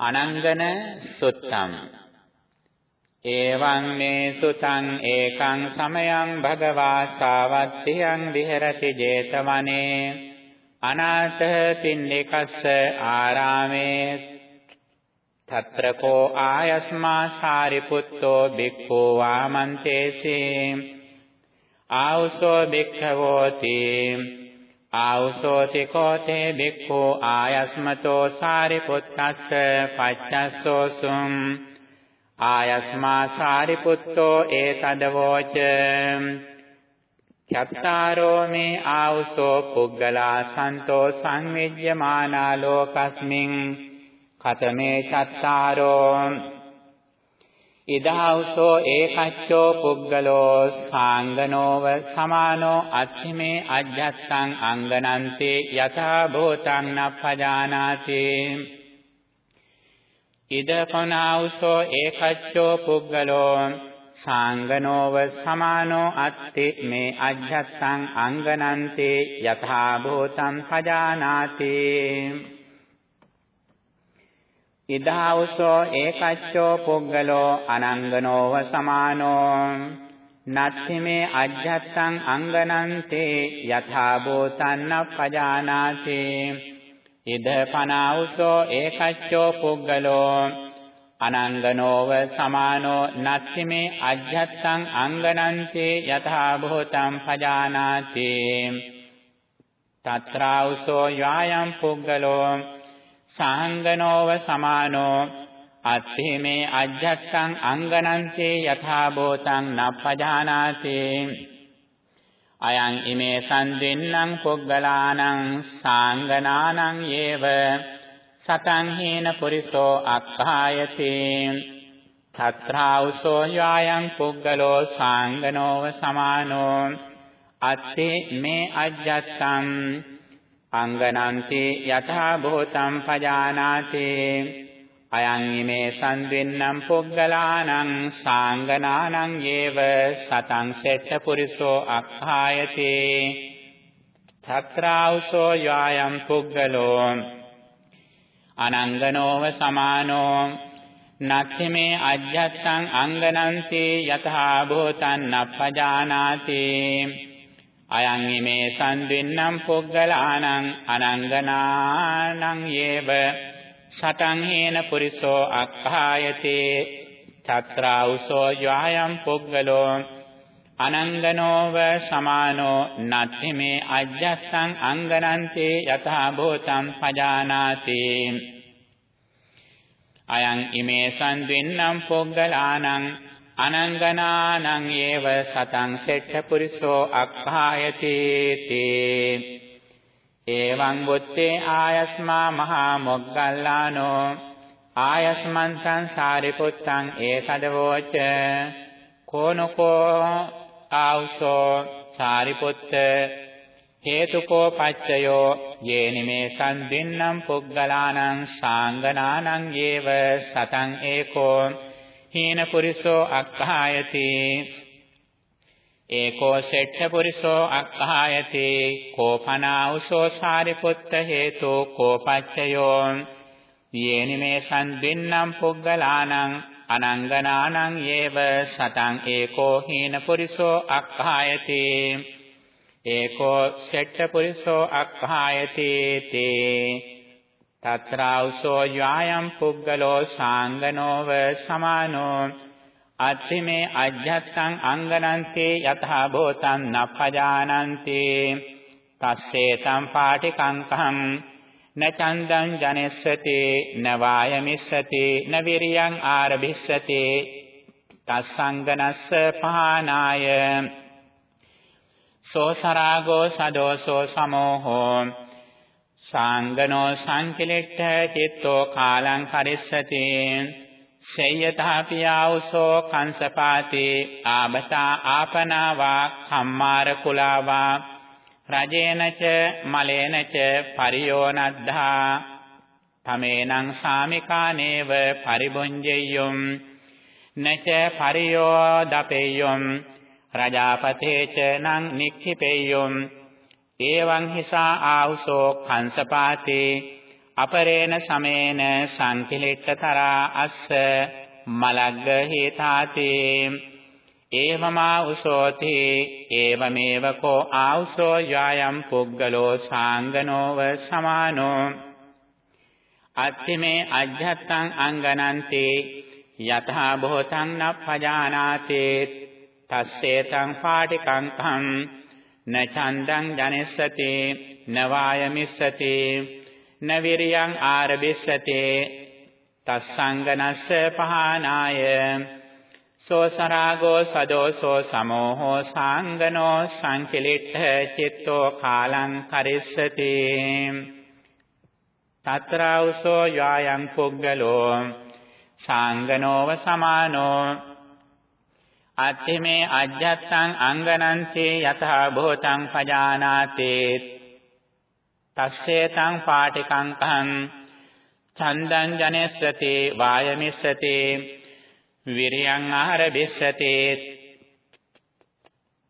අනංගන සුත්තම්. එවං මේ සුතං ඒකං සමයං භගවා සාවත්තියං විහෙරති 제තවනේ. අනාථ පින්නිකස්ස ආරාමේ. తත්‍ර කෝ ආයස්මා සාරිපුත්තෝ බික්ඛෝ වාමන්තේසි. ආවසෝ බික්ඛවෝති ආවසෝති කෝතේ බික්ඛෝ ආයස්මතෝ සාරිපුත්තස්ස පච්චස්සෝසුම් ආයස්මා සාරිපුත්තෝ ඒතදවෝච චත්තාරෝ මේ ආවසෝ පුග්ගලා සන්තෝ සංවිජ්ජමානා ලෝකස්මින් කතමේ චත්තාරෝ ඉදහවසෝ ඒකච්චෝ පුග්ගලෝ සාංගනෝව සමානෝ අත්ථිමේ අජ්ජත්තං අංගනන්තේ යථා භූතං නප්පජානාති. ඉද කොනාවසෝ ඒකච්චෝ පුග්ගලෝ සාංගනෝව සමානෝ අත්ති මේ අජ්ජත්තං අංගනන්තේ යථා භූතං පජානාති. ඉදාවුසෝ ඒකච්චෝ පුග්ගලෝ අනංගනෝව සමානෝ. නත්ථිමේ අජ්ජත්තං අංගනන්තේ යථා භූතන්න පජානාති. ඉද පනාවුසෝ ඒකච්චෝ පුග්ගලෝ අනංගනෝව සමානෝ. නත්ථිමේ අජ්ජත්තං අංගනන්තේ යථා භූතං පජානාති. තත්‍රාවුසෝ යායම් පුග්ගලෝ සාංගනෝව සමානෝ අත්ථි මේ අජ්ජත්තං අංගනන්තේ යථා භූතං නප්පජානාති අයං ඉමේ සම්දින්නම් පොග්ගලානං සාංගනානං යේව සතං හේන පුරිසෝ අක්ඛායති තත්‍රාවසෝ යායන් පුග්ගලෝ සාංගනෝව සමානෝ අත්ථි මේ අජ්ජත්තං අංගනන්ති යථා භූතං පජානාති। අයං ඉමේ සංදින්නම් පුග්ගලානං සාංගනානං යේව සතං සෙට්ඨ පුරිසෝ අක්ඛායති। තත්‍රාවසෝ යායම් පුග්ගලෝ අනංගනෝව සමානෝ। නත්ති මේ අජ්ජත්තං අංගනන්ති යතහා භූතං නප්පජානාති। අයං ඉමේ සම්දින්නම් පුග්ගලානං අනංගනානං යේව සතං හේන පුරිසෝ අක්ඛායති චත්‍රාඋසෝ යායම් පුග්ගලෝ අනංගනෝව සමානෝ නත්ති මේ අජ්ජස්සං අංගනන්තේ යථා භූතං පජානාති අයං ඉමේ සම්දින්නම් පුග්ගලානං අනංගනානං ඒව සතං සෙට්ඨ පුරිසෝ අක්ඛායති තේ. එවං බුත්තේ ආයස්මා මහා මොග්ගල්ලානෝ. ආයස්මන්තං සාරිපුත්තං ඒකදවෝච කෝනකෝ ආවසෝ සාරිපුත්ත හේතුකෝ පච්චයෝ යේනිමේ සම්දින්නම් පුග්ගලානං සාංගනානං ඒව සතං ඒකෝ. හීන පුරිසෝ අක්ඛායති. ඒකෝ සෙට්ඨ පුරිසෝ අක්ඛායති. කෝපනාඋසෝ සාරිපුත්ත හේතු කෝපච්චයෝ යේනිමේ සම්දින්නම් පුග්ගලානං අනංගනානං යේව සතං ඒකෝ හීන පුරිසෝ අක්ඛායති. ඒකෝ සෙට්ඨ පුරිසෝ අක්ඛායති තේ තත්‍රාවසෝ යායම් පුග්ගලෝ සාංගනෝව සමානෝ අත්ථිමේ අජ්ජත්සං අංගනන්තේ යතහා භූතං නප්පජානන්ති තස්සේ තම් පාටිකංකං න චන්දං ජනෙස්සති න වායමිස්සති න විරියං ආරභිස්සති තස්සංගනස්ස පහනාය සෝසරාගෝ සදෝසෝ සමෝහෝ සාංගනෝ සංකිලෙට්ඨ චිත්තෝ කාලං කරිස්සති සේයතාපියාවසෝ කංසපාති ආබතා ආපනාවා කම්මාර කුලාවා රජේනච මලේනච පරියෝනද්ධා තමේනං සාමිකානේව පරිබොංජෙය්‍යොම් නච පරියෝ දපෙය්‍යොම් රජාපතේච නං නික්ඛිපෙය්‍යොම් ඒවං හිසා ආහුසෝ කංසපාතේ අපරේණ සමේන සංකිලෙට්ඨතරා අස්ස මලග්ග හේතාති ඒවමා උසෝති ඒවමේව කෝ ආඋසෝ යායම් පුග්ගලෝ සාංගනෝව සමානෝ අත්තිමේ අජ්ජත්තං අංගනන්ති යතහා බොහෝතං නප්පජානාති තස්සේතං පාටිකං කං න ඡන්දං ජනෙස්සති න වායමිස්සති න විරියං ආරබිස්සති තස්සංගනස්ස පහනාය සෝ සරාගෝ සදෝසෝ සමෝහෝ සාංගනෝ සංකිලිට්ඨ චිත්තෝ කාලං කරිස්සති. තත්‍රාවසෝ යායන් පුග්ගලෝ සාංගනෝව සමානෝ අත්ථිමේ අජ්ජත්තං අංගනන්තේ යතහා භූතං පජානාතේ තස්සේතං පාටිකං කං චන්දං ජනෙස්සති වායමිස්සති විරියං ආහාර බිස්සති.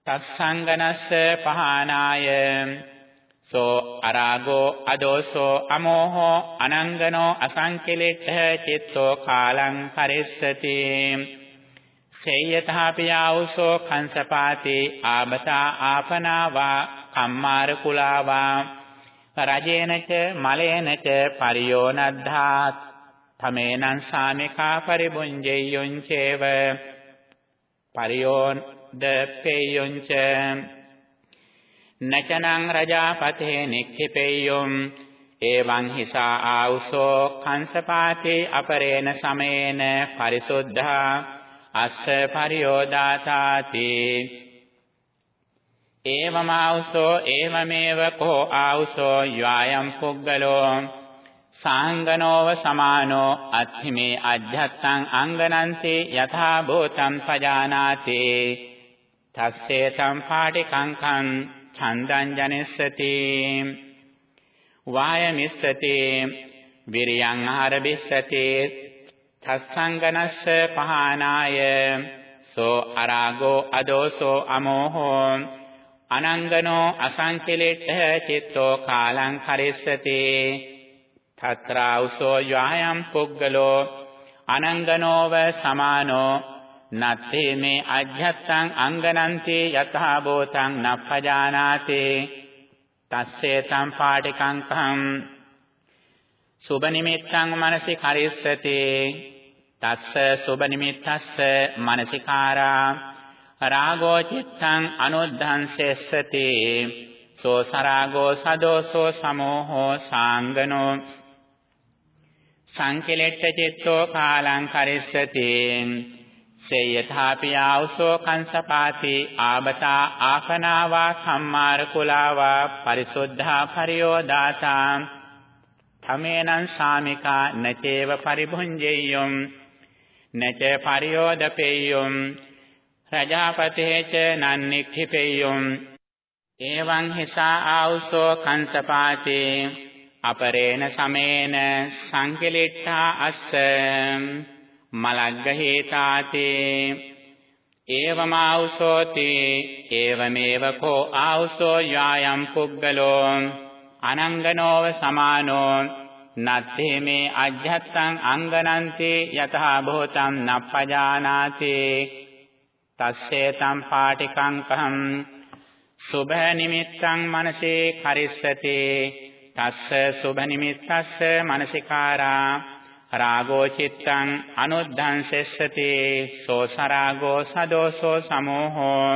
තස්සංගනස්ස පහනාය. සෝ අරාගෝ අදෝසෝ අමෝහෝ අනංගනෝ අසංකිලිට්ඨ චිත්තෝ කාලං පරිස්සති. සේයථාපියාවුසෝ කංසපාති ආබතා ආපනාවා කම්මාර කුලාවා රජේනච මලේනච පරියෝනද්ධාත් තමේනං සාමිකා පරිබුඤ්ජෙය්‍යොං චේව පරියෝන් දප්පෙය්‍යොං ච නචනං රජාපතේ නික්ඛිපෙය්‍යොම් එවං හිසා ආවුසෝ කංසපාතේ අපරේණ සමේන පරිසුද්ධා අස්ස පරියෝදාතාති ඒවමාවුසෝ ඒවමේව කෝ ආවුසෝ යායම් පුග්ගලෝ සාංගනෝව සමානෝ අත්ථිමේ අධ්‍යත්තං අංගනන්තේ යථා භූතං පජානාති. තස්සේ සම්පාටිකංකං ඡන්දං ජනිස්සති. වායමිස්සති විරියං ආරබිස්සති තස්සංගනස්ස පහනාය සෝ අරාගෝ අදෝසෝ අමෝහෝ අනංගනෝ අසංකිලෙට්ඨ චිත්තෝ කාලං කරිස්සති තත්‍රාඋසෝ යායම් පුග්ගලෝ අනංගනෝව සමානෝ නත්තේ මේ අජ්ජත්තං අංගනන්ති යතහා භූතං නප්පජානාති තස්සේ තම් පාටිකං කම් සුබ නිමිත්තං මනසි කරිස්සති තස්ස සුබ නිමිත්තස්ස මනසිකාරා රාගෝ චිත්තං අනුද්ධංසෙස්සති සෝ සරාගෝ සදෝසෝ සමෝහෝ සාංගනෝ සංකිලෙට්ඨ චිත්තෝ කාලං කරිස්සති සේයථාපි ආවසෝ කංසපාති ආබතා ආකනාවා කම්මාර කුලාවා පරිසුද්ධා පරියෝදාතා තමේනං සාමිකා නචේව පරිභුඤ්ජෙය්‍යොම් නච පරියෝදපෙය්‍යොම් රජාපතේච නන්නික්ඛිපෙය්‍යොම්. එවං හිසා ආවසෝ කංසපාතේ අපරේණ සමේන සංකලිට්ඨා අස්ස මලග්ගහේතාතේ. ඒවමාවසෝති ඒවමේව කෝ ආවසෝ යායම් පුග්ගලෝ අනංගනෝව සමානෝ නත්තේ මේ අජ්ජත්තං අංගනන්තේ යතහා භූතං නප්පජානාති. තස්සේ තම් පාටිකං කහම් සුභ නිමිත්තං මනසේ කරිස්සති. තස්ස සුභ නිමිත්තස්ස මනසිකාරා රාගෝ චිත්තං අනුද්ධංසෙස්සති. සෝ සරාගෝ සදෝසෝ සමෝහෝ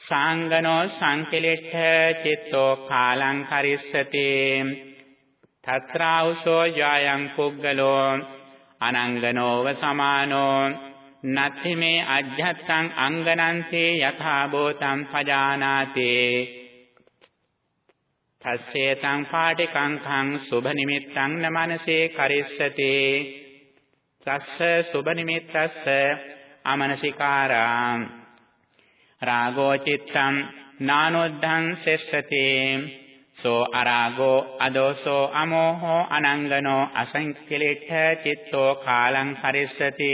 සාංගනෝ සංකිලිට්ඨ චිත්තෝ කාලං කරිස්සති. තත්‍රාවසෝ යායන් පුග්ගලෝ අනංගනෝව සමානෝ නත්ථි මේ අජ්ජත්තං අංගනන්තේ යථා භූතං පජානාති තස්සේතං පාටිකං කං සුභ නිමිත්තං නමනසේ කරිස්සති තස්ස සුභ නිමිත්තස්ස අමනසිකාරා රාගෝ චිත්තං නානොද්ධං සෙස්සති සෝ අරාගෝ අදෝසෝ අමෝහෝ අනංගනෝ අසංකිලිට්ඨ චිත්තෝ කාලං හරිස්සති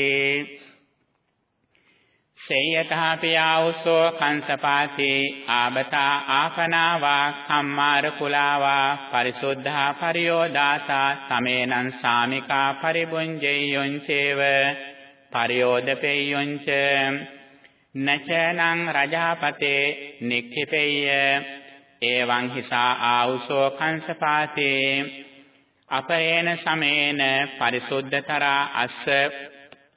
සේයතාපි ආවුසෝ කංසපාති ආබතා ආපනාවා කම්මාර කුලාවා පරිසුද්ධා පරියෝදාතා සමේනං සාමිකා පරිබුඤ්ජෙය්‍යොං චේව පරියෝදපෙය්‍යොං ච නචනං රජාපතේ නික්ඛිපෙය්‍ය එවං හිසා ආවුසෝ කංසපාතේ අපේන සමේන පරිසුද්ධතරා අස්ස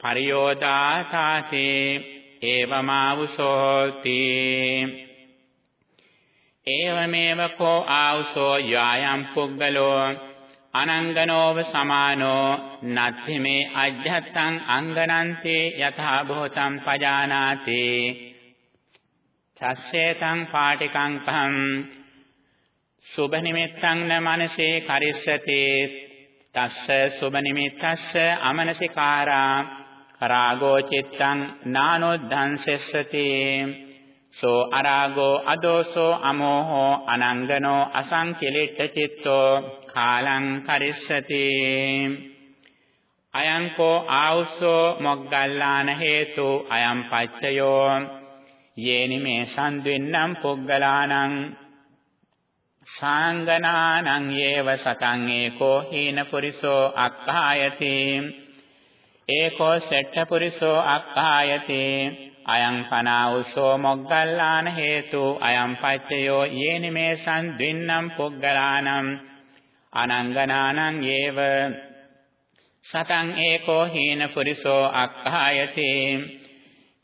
පරියෝදාතාතේ ඒවමාවුසෝති ඒවමේව කෝ ආවුසෝ යායම් පුග්ගලෝ අනංගනෝව සමානෝ නත්ථි මේ අජ්ජත්තං අංගනන්තේ යථා භූතං පජානාති චස්සේතං පාටිකං පහං සුභ නිමිත්තං න මනසේ කරිස්සති. තස්ස සුභ නිමිත්තස්ස අමනසිකාරා රාගෝ චිත්තං නානොද්ධංසෙස්සති. සෝ අරාගෝ අදෝසෝ අමෝහෝ අනංගනෝ අසංකිලිට චිත්තෝ කාලං කරිස්සති. අයං කෝ ආවුසෝ මොග්ගල්ලාන හේතු අයං පච්චයෝ යේනි මේ සම්ද්වින්නම් පුග්ගලානං සාංගනානං යේව සතං ඒකෝ හීන පුරිසෝ අක්ඛායති ඒකෝ සෙට්ඨ පුරිසෝ අක්ඛායති අයං පනාඋසෝ මොග්ගල්ලාන හේතු අයං පච්චයෝ යේනිමේ සම්ද්වින්නම් පුග්ගලානම් අනංගනානං යේව සතං ඒකෝ හීන පුරිසෝ අක්ඛායති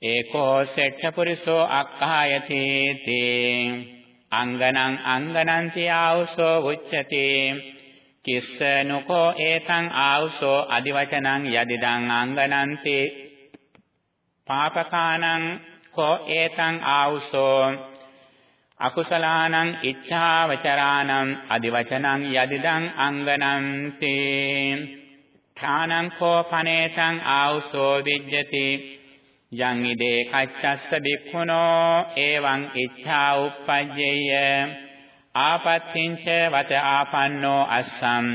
ඒකෝ සෙට්ඨ පුරිසෝ අක්ඛායති තේ අංගනං අංගනන්ති ආඋසෝ උච්චති කිස්ස නුකෝ ඒතං ආවුසෝ අදිවචනං යදිදං අංගනන්ති පාපකානං කෝ ඒතං ආවුසෝ අකුසලානං ඉච්ඡාවචරාණං අදිවචනං යදිදං අංගනන්ති ඨානං කෝ පනේතං ආවුසෝ විජ්ජති යං ඉදේ කච්චස්ස බික්ඛුනෝ එවං ඉච්ඡා උප්පජ්ජේය। ආපත්තිංච වත ආපන්නෝ අස්සම්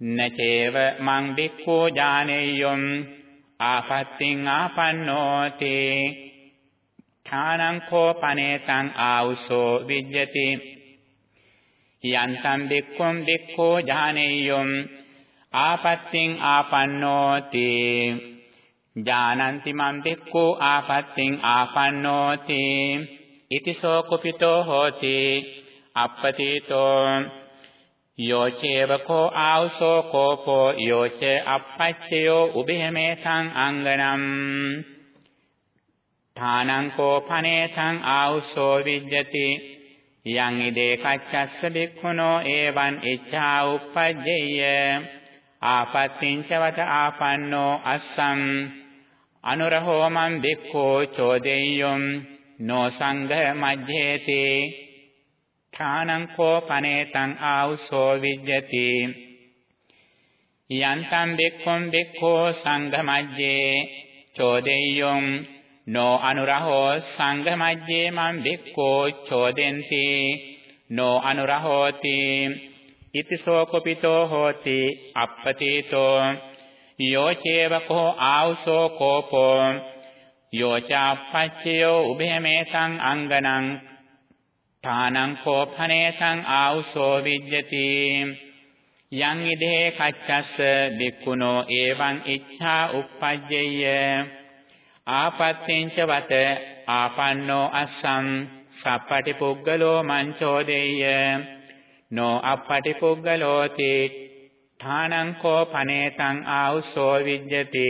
නචේව මං බික්ඛෝ ඥානෙය්‍යොම් ආපත්තිං ආපන්නෝති। ඨානං කෝ පනේතං ආවුසෝ විජ්ජති। යන්තම් බික්ඛොම් බික්ඛෝ ඥානෙය්‍යොම් ආපත්තිං ආපන්නෝති। ඥානන්ති මං බික්ඛෝ ආපත්තිං ආපන්නෝති. ඉතිසෝ කුපිතෝ හෝති. අප්පතීතෝ යෝචේවකෝ ආවසෝ කෝපෝ යෝච අපච්චයෝ උභයමේතං අංගනම්. ථානං කෝපනේතං ආවසෝ විජ්ජති. යං ඉදේ කච්චස්ස බික්ඛුනෝ එවං ඉච්ඡා උප්පජ්ජේය. ආපත්තිංච වත ආපන්නෝ අස්සං. අනුරහෝ මං බික්ඛෝ චෝදෙය්‍යොම් නෝ සංඝ මජ්ජේති ඨානං කෝ පනේතං ආවුසෝ විජ්ජති යන්තම් බෙක්ඛොම් බෙක්ඛෝ සංඝමජ්ජේ චෝදෙය්‍යොම් නෝ අනුරහෝ සංඝමජ්ජේ මං බෙක්ඛෝ චෝදෙන්ති නෝ අනුරහෝති ඉතිසෝ කුපිතෝ හෝති අප්පතීතෝ යෝ චේවකෝ ආවුසෝ කෝපෝ. යෝ චාපච්චයෝ උභයමේතං අංගනං. තානං කෝපනේසං ආවුසෝ විජ්ජති. යං ඉදේ කච්චස්ස දික්කුණෝ එවං ඉච්ඡා uppajjeyය ආපත්තෙන්ච වත ආපන්නෝ අස්සම් සප්පටි පුග්ගලෝ මංචෝදෙය්‍ය නෝ අප්පටි පුග්ගලෝති ථානං කෝපනේතං ආවුසෝ විජ්ජති.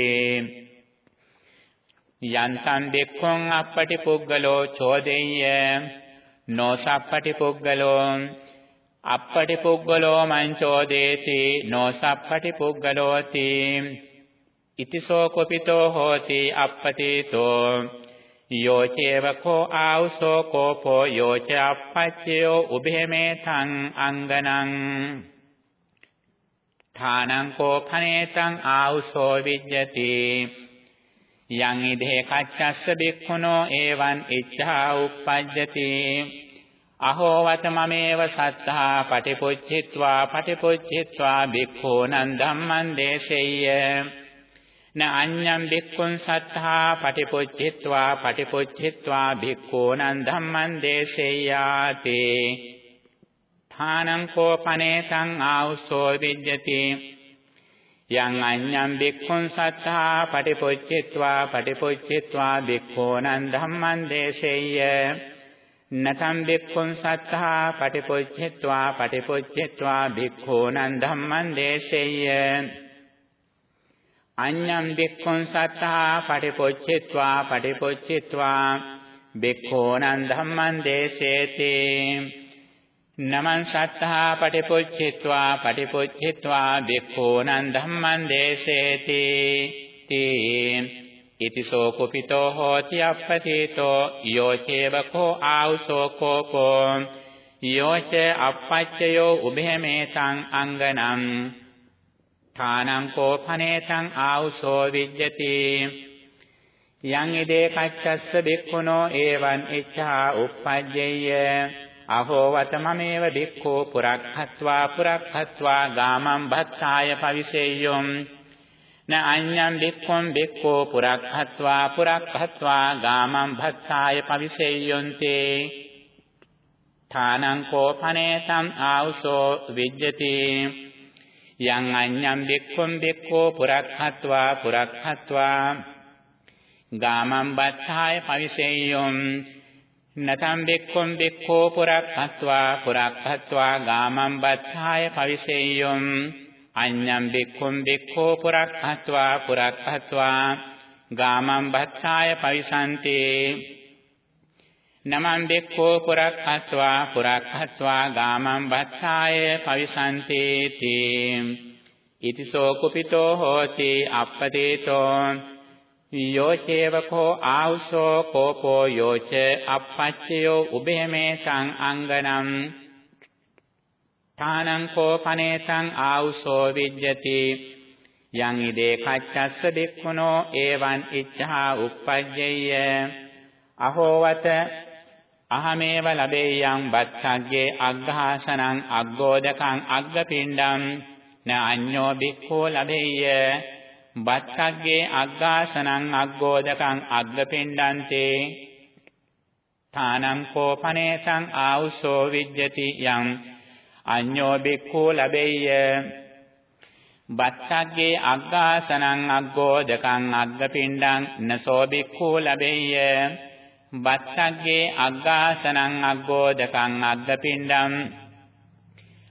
යන්තං දෙක්ඛොං අප්පටි පුග්ගලෝ චෝදෙය්‍ය. නොසප්පටි පුග්ගලෝ අප්පටි පුග්ගලෝ මංචෝදේති නොසප්පටි පුග්ගලෝති ඉතිසෝ කුපිතෝ හෝති අප්පතිතෝ. යෝචේවකෝ ආවුසෝ කෝපෝ. යෝච අප්පච්චයෝ උභේමේතං අංගනං. ථානං කෝපනේතං ආවුසෝ විජ්ජති. යං ඉදේ කච්චස්ස බික්ඛුනෝ එවං ඉච්ඡා උප්පජ්ජති. අහෝ වතමමේව සත්තා පටිපොච්චිත්වා පටිපොච්චිත්වා බික්ඛූනං ධම්මං දේශෙය්‍ය. න අඤ්ඤම් බික්ඛුන් සත්තා පටිපොච්චිත්වා පටිපොච්චිත්වා බික්ඛූනං ධම්මං දේශේයාති ථානං කෝපනේතං ආවුසෝ විජ්ජති යං අඤ්ඤම් බික්ඛුන් සත්තා පටිපොච්චිත්වා පටිපොච්චිත්වා බික්ඛූනං ධම්මං දේශේය නතම් බික්ඛුන් සත්තා පටිපොච්චිත්වා පටිපොච්චිත්වා බික්ඛූනං ධම්මං දේශේය අඤ්ඤම් බික්ඛුන් සත්තා පටිපොච්චිත්වා පටිපොච්චිත්වා බික්ඛෝනං ධම්මං දේශේති නමං සත්තා පටිපොච්චිත්වා පටිපොච්චිත්වා බික්ඛෝනං ධම්මං දේශේති තී ඉතිසෝ කුපිතෝ හෝති අප්පතීතෝ යෝචේවකෝ ආවුසෝ කෝපෝ යෝච අපච්චයෝ උභයමේතං අංගනම් ථානං කෝපනේතං ආවුසෝ විජ්ජති. යං ඉදේ කච්චස්ස බික්ඛුනෝ එවං ඉච්ඡා uppajjeyය අහෝ වතමමේව බික්ඛෝ පුරක්ඛත්වා පුරක්ඛත්වා ගාමං භත්තාය පවිසෙය්‍යොම් න අඤ්ඤං බික්ඛොම් බික්ඛෝ පුරක්ඛත්වා පුරක්ඛත්වා ගාමං භත්තාය පවිසෙය්‍යොන්තේ ථානං කෝපනේතං ආවුසෝ විජ්ජති යං අඤ්ඤම් බික්ඛුම් බික්ඛෝ පුරක්ඛත්වා පුරක්ඛත්වා ගාමං බත්තාය පවිසෙය්‍යොම් නතම් බික්ඛුම් බික්ඛෝ පුරක්ඛත්වා පුරක්ඛත්වා ගාමං බත්තාය පවිසෙය්‍යොම් අඤ්ඤම් බික්ඛුම් බික්ඛෝ පුරක්ඛත්වා පුරක්ඛත්වා ගාමං බත්තාය පවිසන්තේ නමං බෙක්ඛෝ පුරක්ඛත්වා පුරක්ඛත්වා ගාමං බත්තාය පවිසන්තේති ඉතිසෝ කුපිතෝ හෝති අප්පතේතෝ යෝචේවකෝ ආවුසෝ කෝපෝ යෝච අපච්චයෝ උභයමේ සං අංගනම් තානං කෝපනේතං ආවුසෝ විජ්ජති යං ඉදේ කච්චස්ස බික්ඛුනෝ එවං ඉච්ඡා uppajjeyya අහෝවත අහමේව ලබේයං බත්තග්ගේ අග්ඝාසනං අග්ගෝදකං අග්ගපිණ්ඩං න අඤ්ඤෝ බික්ඛෝ ලබේය බත්තග්ගේ අග්ඝාසනං අග්ගෝදකං අග්ගපිණ්ඩන්තේ ථානං කෝපනේසං ආවුසෝ විජ්ජති යං අඤ්ඤෝ බික්ඛෝ ලබේය බත්තග්ගේ අග්ඝාසනං අග්ගෝදකං අග්ගපිණ්ඩං නසෝ බික්ඛෝ ලබේය බත්තග්ගේ අග්ගාසනං අග්ගෝදකං අග්ගපිණ්ඩං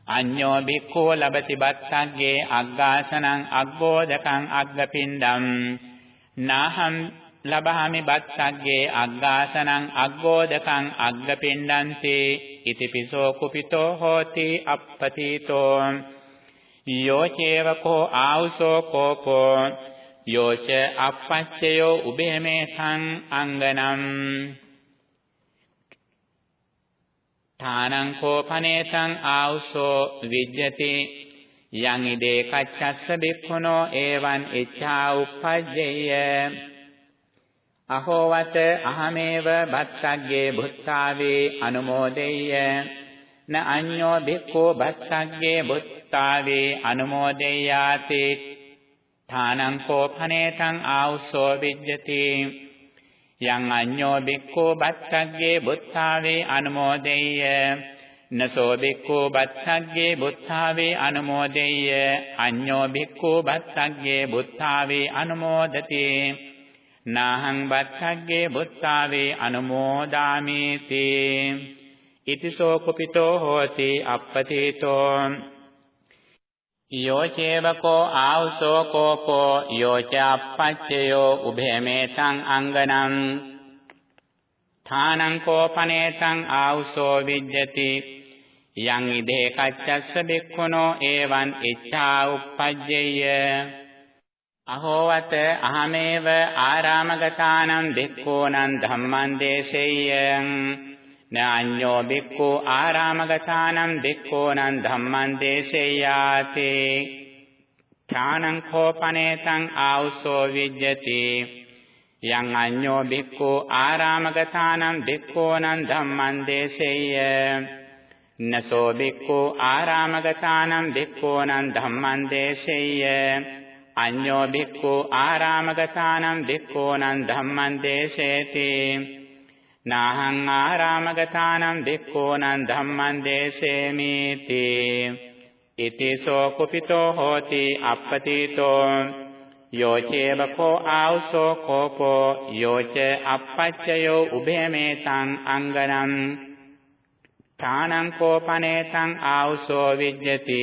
අඤ්ඤෝ බික්ඛෝ ලබති බත්තග්ගේ අග්ගාසනං අග්ගෝදකං අග්ගපිණ්ඩං නාහං ලබහමි බත්තග්ගේ අග්ගාසනං අග්ගෝදකං අග්ගපිණ්ඩන්තේ ඉතිපිසෝ කුපිතෝ හෝති අප්පතීතෝ යෝචේවකෝ ආවුසෝ කෝපෝ යෝච අපච්චයෝ උභයමේසං අංගනම් ථානං කෝපනේසං ආවුසෝ විජ්ජති. යං ඉදේ කච්චස්ස බික්ඛුනෝ එවං ඉච්ඡා උප්පජ්ජේය අහෝවත අහමේව භත්තග්ගේ භුත්තාවේ අනුමෝදෙය්‍ය. න අඤ්ඤෝ බික්ඛෝ භත්තග්ගේ භුත්තාවේ අනුමෝදෙය්‍යාති ථානං කෝපනේතං ආවුසෝ විජ්ජති. යං අඤ්ඤෝ බික්ඛෝ බත්තග්ගේ බුත්තාවේ අනුමෝදෙය්‍ය। නසෝ බික්ඛෝ බත්තග්ගේ බුත්තාවේ අනුමෝදෙය්‍ය। අඤ්ඤෝ බික්ඛෝ බත්තග්ගේ බුත්තාවේ අනුමෝදති। නාහං බත්තග්ගේ බුත්තාවේ අනුමෝදාමේති ඉතිසෝ කුපිතෝ හෝති අප්පතීතෝ। යෝචේවකෝ ආවුසෝ කෝපෝ යෝච අපච්චයෝ උභයමේතං අංගනම් ථානං කෝපනේතං ආවුසෝ විජ්ජති යං ඉදේ කච්චස්ස බික්ඛුනෝ එවං ඉච්ඡා uppajjeyය අහෝවත අහමේව ආරාමගතානම් බික්ඛූනං ධම්මං දේශෙය්‍යං නාඤ්ඤෝ බික්ඛු ආරාමගතානම් බික්ඛෝනං ධම්මං දේශේයාති ඥානං කෝපනේතං ආවුසෝ විජ්ජති යං අඤ්ඤෝ බික්ඛු ආරාමගතානම් බික්ඛෝනං ධම්මං දේශේය නසෝ බික්ඛු ආරාමගතානම් බික්ඛෝනං ධම්මං දේශේය අඤ්ඤෝ බික්ඛු ආරාමගතානම් බික්ඛෝනං ධම්මං දේශේති නාහං ආරාමගතානම් බික්ඛෝනං ධම්මං දේශේමීති ඉතිසෝ කුපිතෝ හෝති අප්පතිතෝ। යෝචේවකෝ ආවසෝ කෝපෝ। යෝච අපච්චයෝ උභයමේතං අංගනම් ථානං කෝපනේතං ආවසෝ විජ්ජති।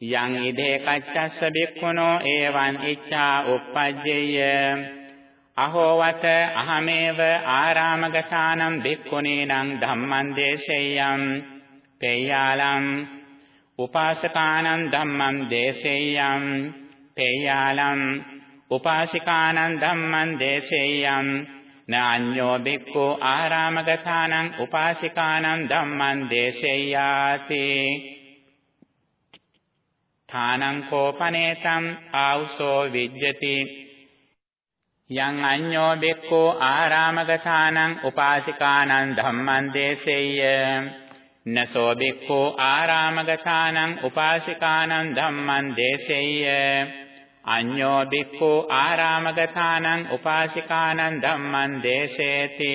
යං ඉදේ කච්චස්ස බික්ඛුනෝ එවං ඉච්ඡා uppajjeyය අහෝ වත අහමේව ආරාමගතානම් බික්ඛුනීනං ධම්මං දේශෙය්‍යං පේයාලම් උපාසකානං ධම්මං දේශෙය්‍යං තේයාලම් උපාසිකානං ධම්මං දේශේයම් නාඤ්ඤෝ බික්ඛු ආරාමගතානං උපාසිකානං ධම්මං දේශේයාති ථානං කෝපනේතං ආවුසෝ විජ්ජති යං අඤ්ඤෝ බික්ඛු ආරාමගතානං උපාසිකානං ධම්මං දේශේය නසෝ බික්ඛු ආරාමගතානං උපාසිකානං ධම්මං දේශේය අඤ්ඤෝ බික්ඛු ආරාමගතානං උපාසිකානං ධම්මං දේශේති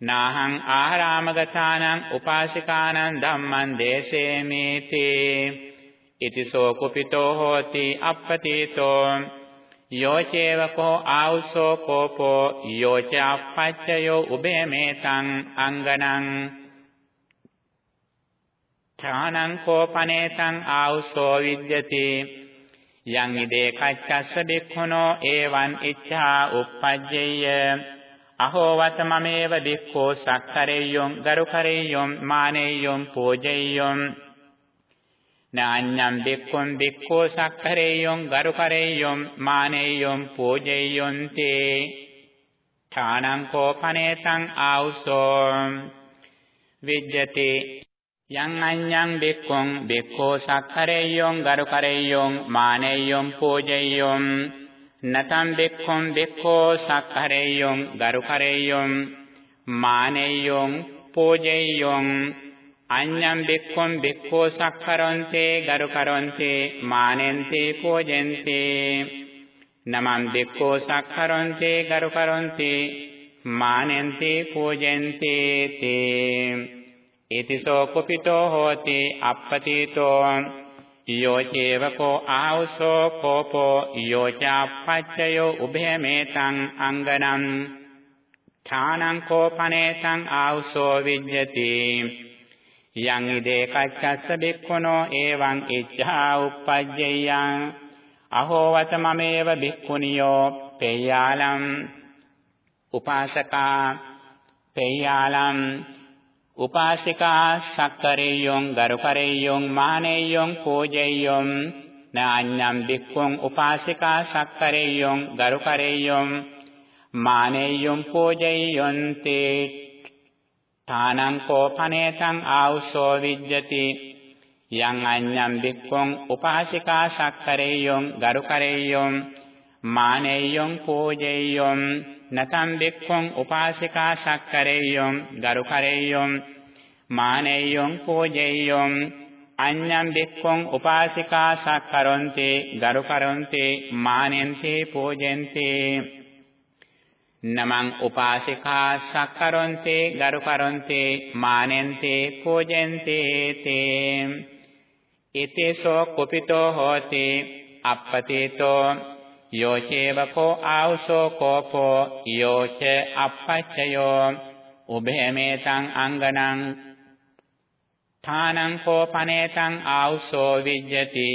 නාහං ආරාමගතානං උපාසිකානං ධම්මං දේශේමේති ඉතිසෝ කුපිතෝ හෝති අප්පතීතෝ. යෝචේවකෝ ආවුසෝ කෝපෝ යෝච අපච්චයෝ උභයමේතං අංගනං ඡානං කෝපනේතං ආවුසෝ විද්‍යති. යං ඉදේ කච්චස්ස බික්ඛුනෝ එවං ඉච්ඡා uppajjeyය අහෝ වතමමේව බික්ඛෝ සක්කරෙය්‍යොම් ගරුකරෙය්‍යොම් මානෙය්‍යොම් පූජෙය්‍යොම් නාඤ්ඤම් බික්ඛුන් බික්ඛෝ සක්කරෙය්‍යොම් ගරුකරෙය්‍යොම් මානෙය්‍යොම් පූජෙය්‍යොම් තේ ථානං කෝපනේතං ආවුසෝ විජ්ජති යං අඤ්ඤං බික්ඛුං බික්ඛෝ සක්කරෙය්‍යොං ගරුකරෙය්‍යොං මානෙය්‍යොං පූජෙය්‍යොං නතං බික්ඛුං බික්ඛෝ සක්කරෙය්‍යොං ගරුකරෙය්‍යොං මානෙය්‍යොං පූජෙය්‍යොං අඤ්ඤං බික්ඛුං බික්ඛෝ සක්කරොන්තේ ගරුකරොන්තේ මානෙන්තේ පූජෙන්තේ නමං බික්ඛෝ සක්කරොන්තේ ගරුකරොන්තේ මානෙන්තේ පූජෙන්තේ තේ ඉතිසෝ කුපිතෝ හෝති අප්පතිතෝ යෝචේවකෝ ආවසෝ කෝපෝ යෝචාපච්චයෝ උභයමේතං අංගනම් ථානං කෝපනේතං ආවසෝ විජ්ජති. යං ඉදේ කච්චස්ස බික්ඛුනෝ එවං ඉච්ඡා uppajjeyyan අහෝ වතමමේව බික්ඛුනියෝ පේයාලම් උපාසකා පේයාලම් උපාසිකා සක්කරෙය්‍යොං ගරුකරෙය්‍යොං මානෙය්‍යොං පූජෙය්‍යොං। නාඤ්ඤම් බික්ඛුං උපාසිකා සක්කරෙය්‍යොං ගරුකරෙය්‍යොං। මානෙය්‍යොං පූජෙය්‍යොං තේ තානං කෝපනේතං ආවුසෝ විජ්ජති. යං අඤ්ඤම් බික්ඛුං උපාසිකා සක්කරෙය්‍යොං ගරුකරෙය්‍යොං මානෙය්‍යොං පූජෙය්‍යොං නතම් බික්ඛුං උපාසිකා සක්කරෙය්‍යොං ගරුකරෙය්‍යොං මානෙය්‍යොං පූජෙය්‍යොං අඤ්ඤම් බික්ඛුං උපාසිකා සක්කරොන්තේ ගරුකරොන්තේ මානෙන්තේ පූජෙන්තේ. නමං උපාසිකා සක්කරොන්තේ ගරුකරොන්තේ මානෙන්තේ පූජෙන්තේ තේ ඉතේසෝ කුපිතෝ හෝති අප්පතීතෝ යෝචේවකෝ ආවසෝ කෝපෝ යෝච අපච්චයෝ උභයමේතං අංගනං ථානං කෝපනේතං ආවසෝ විජ්ජති.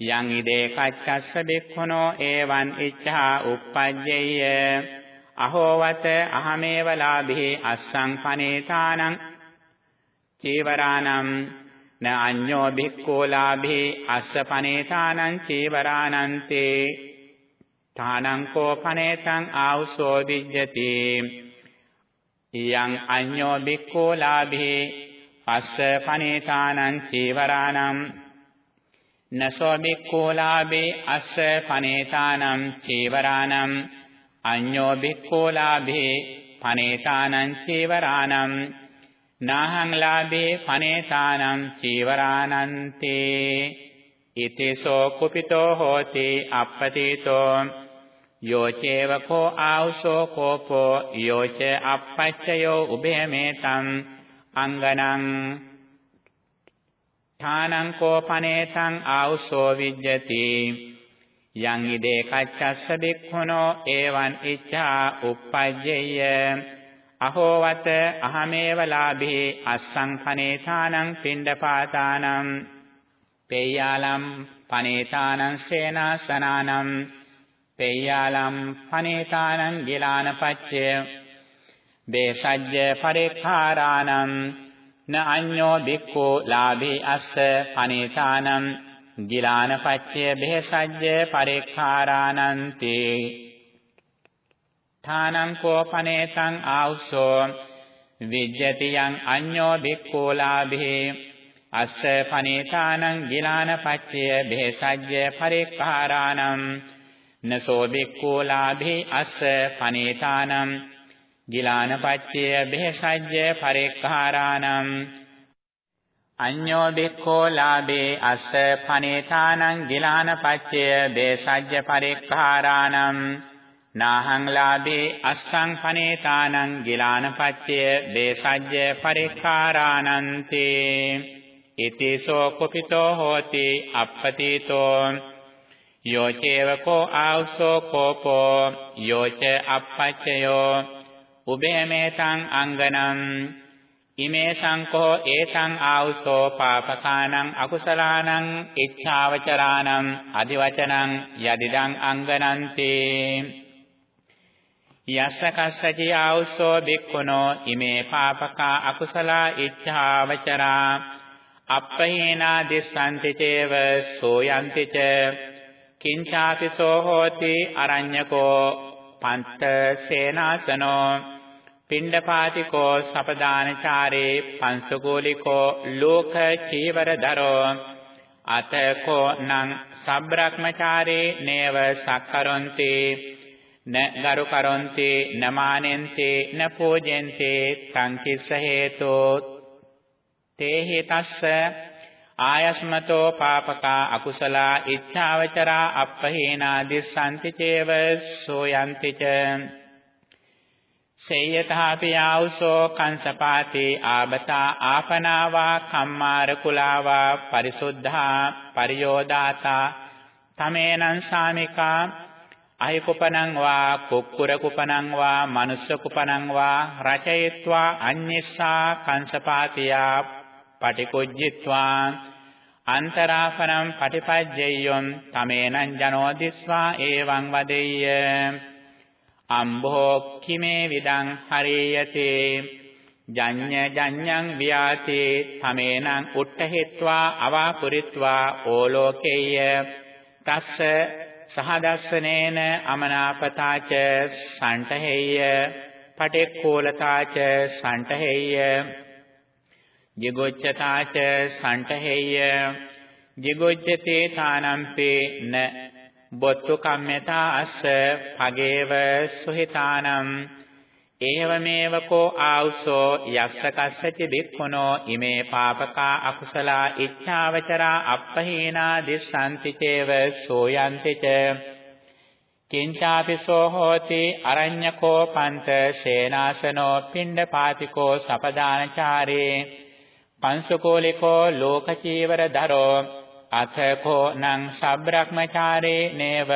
යං ඉදේ කච්චස්ස බික්ඛුනෝ එවං ඉච්ඡා uppajjeyය අහෝවත අහමේව ලාභේ අස්සං පනේතානං චීවරානම් න අඤ්ඤෝ බික්ඛෝ ලාභේ අස්ස පනේතානං චීවරානන්තේ තානං කෝපනේතං ආවුසෝ විජ්ජති යං අඤ්ඤෝ බික්ඛෝ ලාභේ අස්ස පනේතානං චීවරාණං නසෝ බික්ඛෝ ලාභේ අස්ස පනේතානං චීවරාණං අඤ්ඤෝ බික්ඛෝ ලාභේ පනේතානං චීවරාණං නාහං ලාභේ පනේතානං චීවරාණන්තේ ඉතිසෝ කුපිතෝ හෝති අප්පතිතෝ යෝචේව කෝ ආවුසෝ කෝපෝ යෝච අපච්චයෝ උභයමේතං අංගනං ථානං කෝපනේතං ආවුසෝ විජ්ජති යං ඉදේ කච්චස්ස බික්ඛුනෝ එවං ඉච්ඡා uppajjeyය අහෝවත අහමේව ලාභේ අස්සං පනේතානං පිණ්ඩපාතානං। පේයාලම් පනේතානං සේනාසනානං। පේයාලම් පනේතානං ගිලානපච්චය। දේසජ්ජ පරික්ඛාරාණං න අඤ්ඤෝ බික්ඛෝ ලාභේ අස්ස පනේතානං। ගිලානපච්චය බෙහෙසජ්ජ පරික්ඛාරාණන්ති ථානං කෝපනේතං ආවුසෝ විජ්ජති යං අඤ්ඤෝ බික්ඛෝ ලාභේ. අස්ස පනේතානං ගිලානපච්චය බෙහෙසජ්ජ පරික්ඛාරාණං නසෝ බික්ඛෝ ලාභේ අස්ස පනේතානං ගිලානපච්චය බෙහෙසජ්ජ පරික්ඛාරාණං අඤ්ඤෝ බික්ඛෝ ලාභේ අස්ස පනේතානං ගිලානපච්චය බෙහෙසජ්ජ පරික්ඛාරාණං නාහං ලාභේ අස්සං පනේතානං ගිලානපච්චය බෙහෙසජ්ජ පරික්ඛාරාණන්ති ඉතිසෝ කුපිතෝ හෝති අප්පතිතෝ. යෝචේව කෝ ආවසෝ කෝපෝ. යෝච අපච්චයෝ උභයමේතං අංගනං ඉමේ සංකෝ ඒතං ආවසෝ පාපකානං අකුසලානං ඉච්ඡාවචරාණං අදිවචනං යදිදං අංගනන්ති. යස්ස කස්සචි ආවසෝ බික්ඛුනෝ ඉමේ පාපකා අකුසලා ඉච්ඡාවචරා. අප්පහේනා දිස්සන්ති චේව සෝයන්ති ච. කිංචාපි සෝ හෝති අරඤ්‍යකෝ පන්ත සේනාසනෝ. පිණ්ඩපාතිකෝ සපදානචාරේ පංසකෝලිකෝ ලෝක චීවරදරෝ අතකෝ නං සබ්‍රක්‍මචාරේ නේව සක්කරොන්ති න ගරු කරොන්ති න මානෙන්ති න පූජෙන්ති තං කිස්ස හේතෝ. තේහි තස්ස ආයස්මතෝ පාපකා අකුසලා ඉච්ඡාවචරා අප්පහේනා දිස්සන්ති චේව සෝයන්ති ච. සේයතාපි ආවුසෝ කංසපාතේ ආබතා ආපනාවා කම්මාර කුලාවා පරිසුද්ධා පරියෝදාතා තමේනං සාමිකා අහිකුපනං වා කුක්කුර කුපනං වා මනුස්ස කුපනං වා රචයත්වා අඤ්ඤස්සා කංසපාතියා පටිකුජ්ජිත්වා අන්තරාපරම් පටිපජ්ජයොම් තමේනං ජනෝ දිස්වා ඒවං වදෙය්‍ය අම්භෝ කිමේ විදං හරේයතේ. ජඤ්ඤ ජඤ්ඤං වියාතේ. තමේනං උට්ඨහෙත්වා අවාපුරිත්වා ඕලෝකේය. තස්ස සහදස්සනේන අමනාපතාච සණ්ඨහෙය්‍ය පටික්ඛෝලතාච සණ්ඨහෙය්‍ය jigocchataච සණ්ඨහෙය්‍ය jigocchතේ තානම්පේ න බොත්තු කම්මතා අස්ස භගේව සුහිතානම්। ඒවමේව කෝ ආවුසෝ යස්ස කස්සච බික්ඛුනෝ ඉමේ පාපකා අකුසලා ඉච්ඡාවචරා අප්පහීනා දිස්සන්ති චේව සෝයන්ති ච කිංචාපිසෝ හෝති අරඤ්‍යකෝ පන්ත සේනාසනෝ පිණ්ඩපාතිකෝ සපදානචාරේ। පංසකෝලිකෝ ලෝකචීවර දරෝ අතකෝ නං සබ්‍රක්‍මචාරේ නේව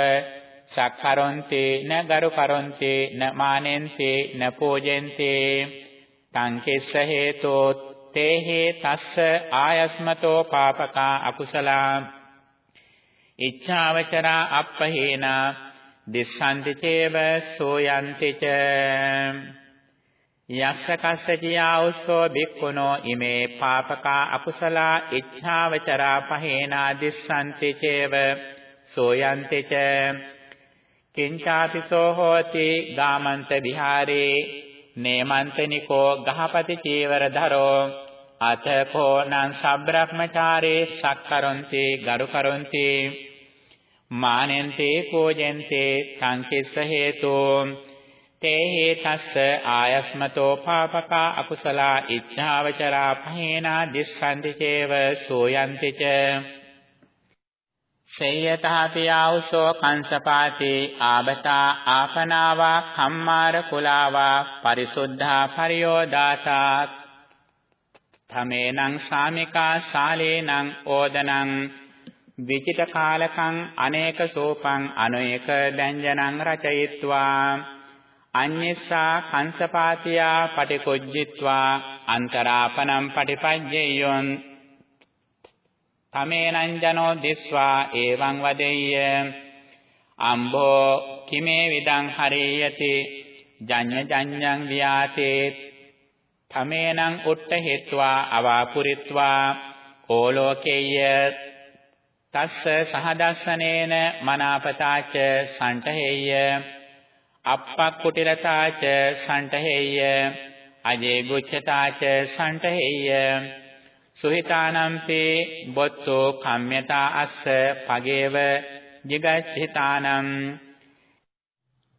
සක්කරොන්ති න ගරු කරොන්ති න මානෙන්ති න පූජෙන්ති තං කිස්ස හේතෝ තේහි තස්ස ආයස්මතෝ පාපකා අකුසලා ඉච්ඡාවචරා අප්පහේනා දිස්සන්ති චේව සෝයන්ති ච යස්ස කස්සචියා උස්සෝ බික්ඛුනෝ ඉමේ පාපකා අකුසලා ඉච්ඡාවචරා පහේනා දිස්සන්ති චේව සෝයන්ති ච. කිංචාතිසෝ හෝති ගාමන්ත විහාරේ නේමන්තනිකෝ ගහපති චීවර ධරෝ. අතකෝ නං සබ්‍රහ්මචාරේ සක්කරොන්ති ගරු කරොන්ති මානෙන්තේ පූජෙන්තේ සංකිස්ස හේතෝ තේ හේතස්ස ආයස්මතෝ පාපකා අකුසලා ඉච්ඡාවචරා පහේනා දිස්සන්ති චේව සෝයන්ති ච සේයතාපි ආවුසෝ කංසපාතේ ආබතා ආපනාවා කම්මාර කුලාවා පරිසුද්ධා පරියෝදාතා. තමේනං සාමිකා ශාලේනං ඕදනං විචිත කාලකං අනේක සෝපං අනේක දැඤ්ජනං රචයිත්වා. අඤ්ඤස්සා කංසපාතියා පටිකොජ්ජිත්වා අන්තරාපනම් පටිපජ්ජේයොන් තමේනං ජනෝ දිස්වා එවං වදෙය්‍ය අම්බෝ කිමේ විදං හරේයති ජඤ්ඤ ජඤ්ඤං වියාතේ තමේනං උට්ඨ හේत्वा අවාපුරිත්වා ඕලෝකේය තස්ස සහදස්සනේන මනාපතාච සන්ටහෙය්‍ය අප්පක්කුටිරතාච සන්ටහෙය්‍ය අජේ ගුච්ඡතාච සන්ටහෙය්‍ය සුහිතානම්පේ බොත්තෝ කම්යතා අස්ස පගේව jigacchitaනම්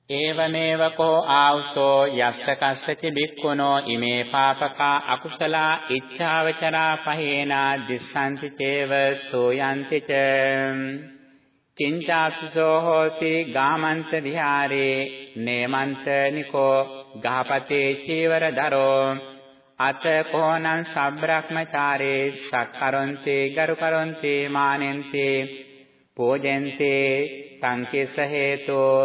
ඒවමේව කෝ ආවුසෝ යස්ස කස්සච බික්කුණෝ ඉමේ පාපකා අකුසලා ඉච්ඡාවචරා පහේනා දිස්සන්ති චේව සෝයන්ති ච. කිංචාප්සෝ හෝති ගාමන්ත විහාරේ නේමන්ත නිකෝ ගහපතේ චීවර දරෝ අත කෝනං සබ්‍රක්මචාරේ සක්කරොන්තේ ගරු කරොන්තේ මානෙන්තේ පෝජෙන්තේ සංකිස්ස හේතෝ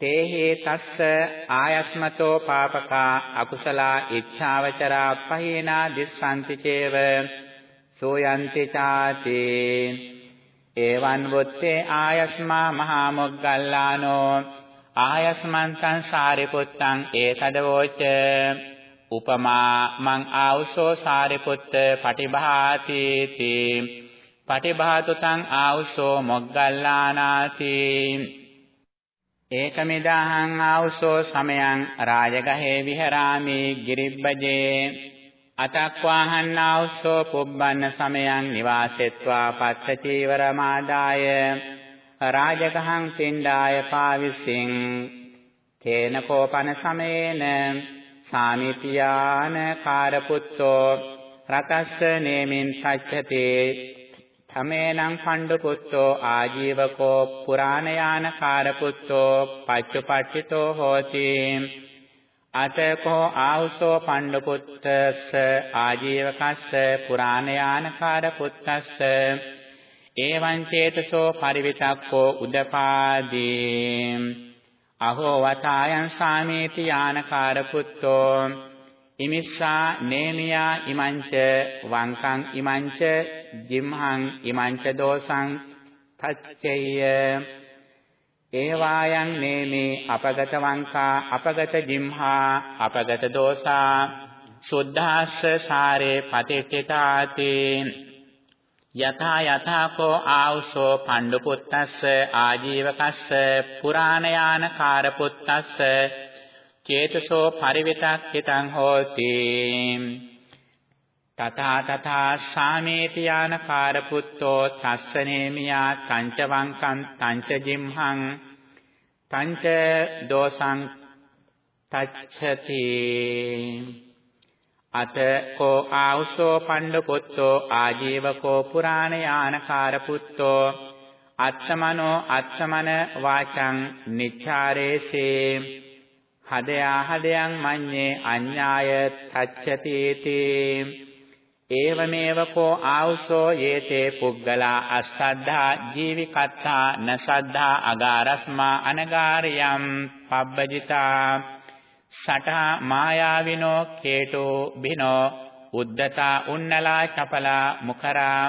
තේහි තස්ස ආයස්මතෝ පාපකා අකුසලා ඉච්ඡාවචරා පහේනා දිස්සන්ති චේව සෝයන්ති චාති එවං වොත්තේ ආයස්මා මහා මොග්ගල්ලානෝ ආයස්මන්තං සාරිපුත්තං ඒතදවෝච උපමා මං ආවුසෝ සාරිපුත්ත පටිභාති තී පටිභාතුතං ආවුසෝ මොග්ගල්ලානාති ඒකමිදාහං ආවුසෝ සමයං රාජගහේ විහරාමි ගිරිබ්බජේ අතක්වාහන් ආවුසෝ පුබ්බන්න සමයං නිවාසෙත්වා පත්ත චීවරමාදාය රාජගහං පින්ඩාය පාවිසින් තේන කෝපන සමේන සාමිතියාන කාරපුත්තෝ රතස්ස නේමින් සච්ඡති. තමේනං පණ්ඩු පුත්තෝ ආජීවකෝ පුරාණයාන කාරපුත්තෝ පච්චුපට්ඨිතෝ හෝති. අතකෝ ආවුසෝ පණ්ඩු පුත්තස්ස ආජීවකස්ස පුරාණයාන කාරපුත්තස්ස එවං චේතසෝ පරිවිතක්කෝ උදපාදී අහෝ වතායන් සාමේති යානකාර පුත්තෝ. ඉමිස්සා නේමියා ඉමංච වංකං ඉමංච ජිම්හං ඉමංච දෝසං තච්චේය ඒවායන් නේමේ අපගත වංකා අපගත ජිම්හා අපගත දෝසා සුද්ධාස්ස සාරේ පතිට්ඨිතාතේ යථා යථාකෝ ආවුසෝ පණ්ඩු පුත්තස්ස ආජීවකස්ස පුරාණයාන කාර පුත්තස්ස චේතසෝ පරිවිතක්කිතං හෝති. තථා තථා සාමේති යාන කාර පුත්තෝ තස්සනේමියා තංච වංකං තංච ජිම්හං තංච දෝසං තච්ඡති අත කෝ ආවුසෝ පණ්ඩ පුත්තෝ ආජීවකෝ පුරාණ යානකාර පුත්තෝ අත්තමනෝ අත්තමන වාචං නිච්ඡාරේසේ හදයා හදයන් මඤ්ඤේ අඤ්ඤාය තච්ඡතිති ඒවමේව කෝ ආවුසෝ යේතේ පුග්ගලා අස්සද්ධා ජීවිකත්තා නසද්ධා අගාරස්මා අනගාරියම් පබ්බජිතා සටහා මායාවිනෝ කේටෝ බිනෝ උද්දතා උන්නලා චපලා මුඛරා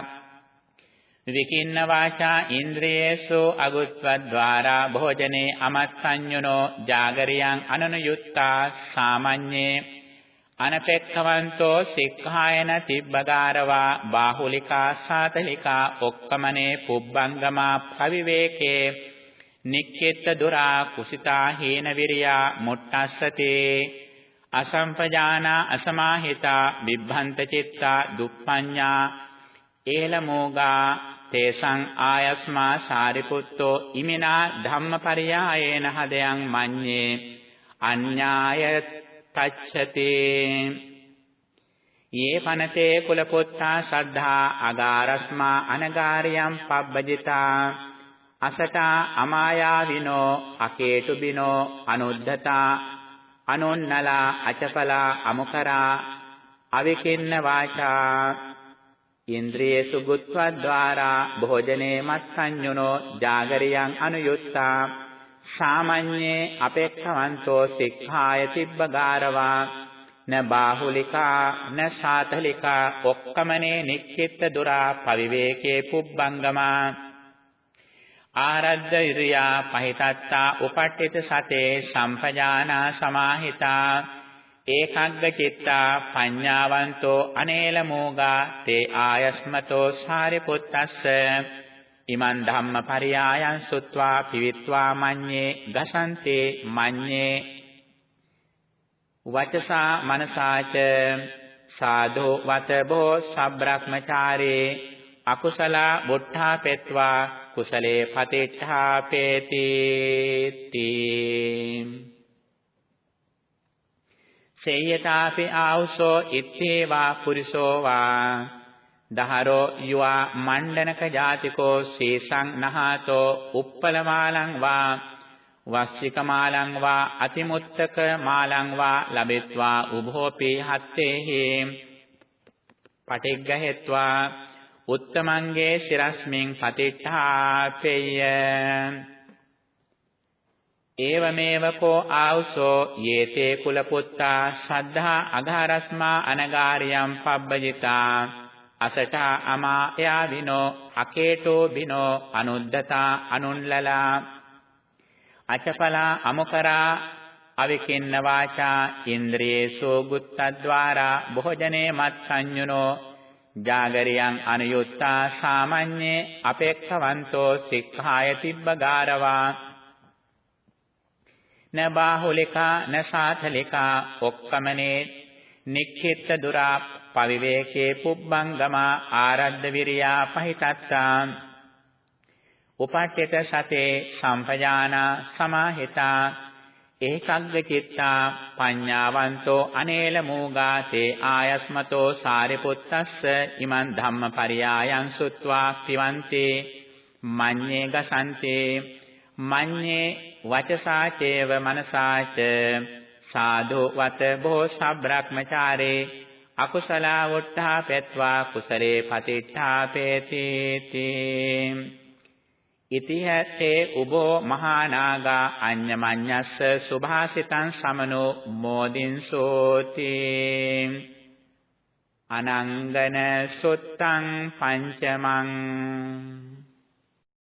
විකින්න වාචා ඉන්ද්‍රියේසු අගුත්වද්්වාරා භෝජනේ අමත්සඤ්ඤුනෝ ජාගරියං අනනුයුත්තා සාමඤ්ඤේ අනපෙක්ඛවන්තෝ සික්ඛායන තිබ්බගාරවා බාහුලිකා සාතලිකා ඔක්කමනේ පුබ්බංගමා පවිවේකේ නික්කෙත්ත දුරා කුසිතා හේන විරියා මුට්ටස්සතේ අසම්පජානා අසමාහිතා විභ්‍රන්ත චිත්තා දුප්පඤ්ඤා ඒලමෝගා තේසං ආයස්මා සාරිපුත්තෝ ඉමිනා ධම්මපරියායේන හදයන් මඤ්ඤේ අඤ්ඤාය තච්ඡති යේ පනතේ කුල පුත්තා සද්ධා අගාරස්මා අනගාරියම් පබ්බජිතා. අසටා අමායාවිනෝ අකේතු බිනෝ අනුද්ධතා. අනොන්නලා අචපලා අමුකරා. අවිකින්න වාචා. ඉන්ද්‍රියේසු ගුත්වද්වාරා භෝජනේ මත්සඤ්ඤුනෝ ජාගරියං අනුයුත්තා. සාමඤ්ඤේ අපේක්ඛවන්තෝ සික්ඛාය තිබ්බගාරවා. න බාහුලිකා න සාතලිකා ඔක්කමනේ නික්කිට දුරා පවිවේකේ පුබ්බංගමා. ආරද්ධ ඉරියා පහිතත්තා උපට්ඨිත සතේ සම්පජානා සමාහිතා. ඒකග්ග චිත්තා පඤ්ඤාවන්තෝ අනේල මෝගා තේ ආයස්මතෝ සාරිපුත්තස්ස. ඉමන් ධම්ම පරියායන් සුත්වා පිවිත්වා මඤ්ඤේ ගසන්තේ මඤ්ඤේ වචසා මනසාච සාධෝ වතබෝ සබ්‍රක්මචාරේ අකුසල බුද්ධා පෙත්වා කුසලේ පතිට්ඨා පේති තී සේයතාපි ආවුසෝ ඉත්තේවා පුරිසෝ වා දහරෝ යුවා මණ්ඩනක ජාතිකෝ සීසං නහතෝ උප්පලමාලං වා වස්සික මාලං වා අතිමුත්තක මාලං වා ලබෙත්වා උභෝපි හත්තේහි පටිග්ගහෙත්වා උත්තමංගේ සිරස්මින් පතිට්ඨාපෙය්‍ය ඒවමේව කෝ ආවුසෝ යේතේ කුල පුත්තා ශ්‍රද්ධා අඝාරස්මා අනගාරියම් පබ්බජිතා අසටා අමා යා විනෝ අකේටෝ බිනෝ අනුද්දතා අනුන්ලලා අචපලා අමුකරා අවිකින්න වාචා ඉන්ද්‍රියේසෝ ගුත්තද්වාරා භෝජනේ මත්සඤ්ඤුනෝ ජාගරියං අනුයුත්තා සාමඤ්ඤේ අපේක්ඛවන්තෝ සික්ඛාය තිබ්බගාරවා න බාහුලිකා න සාතලිකා ඔක්කමනේ නික්ඛිත දුරා පවිවේකේ පුබ්බංගමා ආරද්ධ විරියා පහිතත්තා. උපට්ඨිත සතේ සම්පජානා සමාහිතා ඒකග්ග චිත්තා පඤ්ඤාවන්තෝ අනේල මූගාතේ ආයස්මතෝ සාරිපුත්තස්ස ඉමන් ධම්මපරියායන් සුත්වා පිවන්තේ. මඤ්ඤේ ගසන්තේ. මඤ්ඤේ වචසා චේව මනසාච. සාදු වත බෝ සබ්‍රක්මචාරේ අකුසල වොට්ඨා පෙත්වා කුසලේ පතිට්ඨාපේති ඉතිහතේ උබෝ මහානාගා අඤ්ඤමඤ්ඤස්ස සුභාසිතං සමනෝ මෝදින්සෝති අනංගන සුත්තං පංචමං